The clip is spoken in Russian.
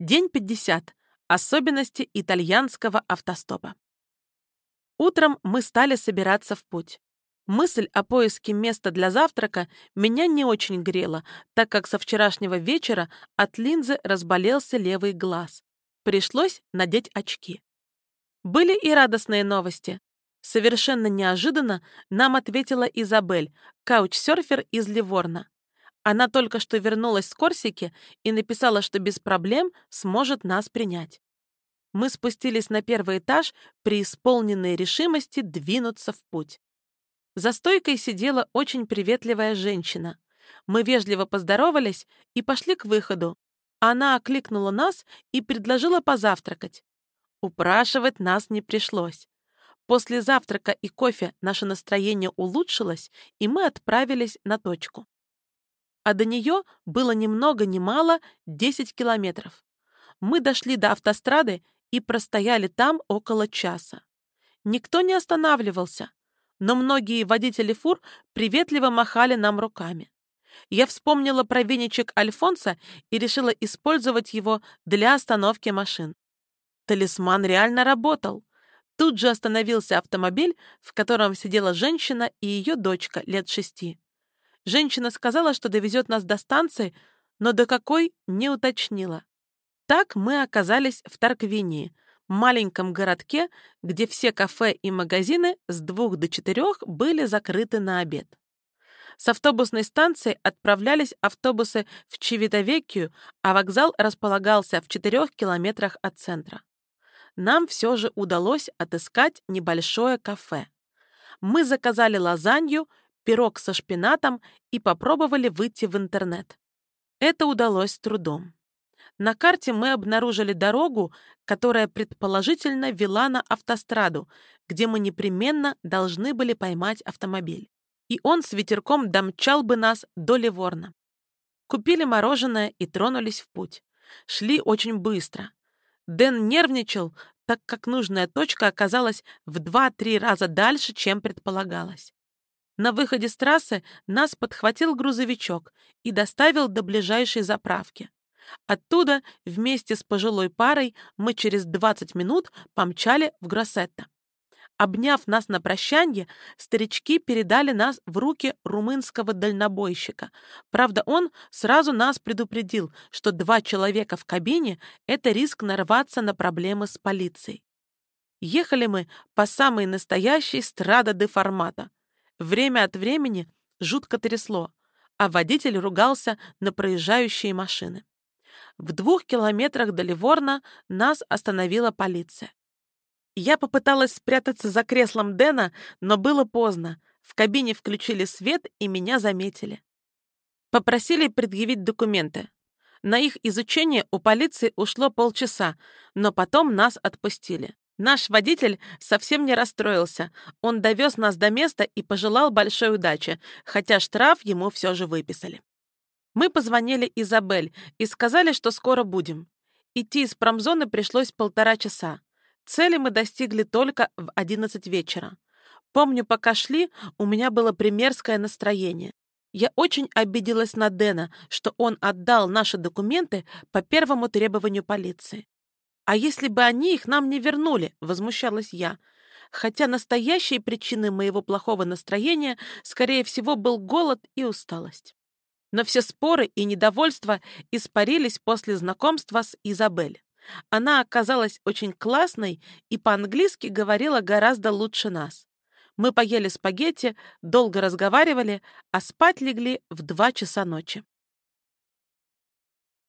День 50. Особенности итальянского автостопа. Утром мы стали собираться в путь. Мысль о поиске места для завтрака меня не очень грела, так как со вчерашнего вечера от линзы разболелся левый глаз. Пришлось надеть очки. Были и радостные новости. Совершенно неожиданно нам ответила Изабель, каучсерфер из Ливорна. Она только что вернулась с Корсики и написала, что без проблем сможет нас принять. Мы спустились на первый этаж при исполненной решимости двинуться в путь. За стойкой сидела очень приветливая женщина. Мы вежливо поздоровались и пошли к выходу. Она окликнула нас и предложила позавтракать. Упрашивать нас не пришлось. После завтрака и кофе наше настроение улучшилось, и мы отправились на точку а до нее было ни много ни мало 10 километров. Мы дошли до автострады и простояли там около часа. Никто не останавливался, но многие водители фур приветливо махали нам руками. Я вспомнила про веничек Альфонса и решила использовать его для остановки машин. Талисман реально работал. Тут же остановился автомобиль, в котором сидела женщина и ее дочка лет шести. Женщина сказала, что довезет нас до станции, но до какой не уточнила. Так мы оказались в Тарквинии, маленьком городке, где все кафе и магазины с двух до четырех были закрыты на обед. С автобусной станции отправлялись автобусы в Чивитовекию, а вокзал располагался в четырех километрах от центра. Нам все же удалось отыскать небольшое кафе. Мы заказали лазанью пирог со шпинатом и попробовали выйти в интернет. Это удалось с трудом. На карте мы обнаружили дорогу, которая предположительно вела на автостраду, где мы непременно должны были поймать автомобиль. И он с ветерком домчал бы нас до Ливорна. Купили мороженое и тронулись в путь. Шли очень быстро. Дэн нервничал, так как нужная точка оказалась в 2-3 раза дальше, чем предполагалось. На выходе с трассы нас подхватил грузовичок и доставил до ближайшей заправки. Оттуда вместе с пожилой парой мы через 20 минут помчали в Гроссетто. Обняв нас на прощанье, старички передали нас в руки румынского дальнобойщика. Правда, он сразу нас предупредил, что два человека в кабине — это риск нарваться на проблемы с полицией. Ехали мы по самой настоящей страда де формата. Время от времени жутко трясло, а водитель ругался на проезжающие машины. В двух километрах до Ливорна нас остановила полиция. Я попыталась спрятаться за креслом Дэна, но было поздно. В кабине включили свет и меня заметили. Попросили предъявить документы. На их изучение у полиции ушло полчаса, но потом нас отпустили. Наш водитель совсем не расстроился. Он довез нас до места и пожелал большой удачи, хотя штраф ему все же выписали. Мы позвонили Изабель и сказали, что скоро будем. Идти из промзоны пришлось полтора часа. Цели мы достигли только в 11 вечера. Помню, пока шли, у меня было примерское настроение. Я очень обиделась на Дэна, что он отдал наши документы по первому требованию полиции. «А если бы они их нам не вернули?» — возмущалась я. Хотя настоящей причиной моего плохого настроения, скорее всего, был голод и усталость. Но все споры и недовольства испарились после знакомства с Изабель. Она оказалась очень классной и по-английски говорила гораздо лучше нас. Мы поели спагетти, долго разговаривали, а спать легли в два часа ночи.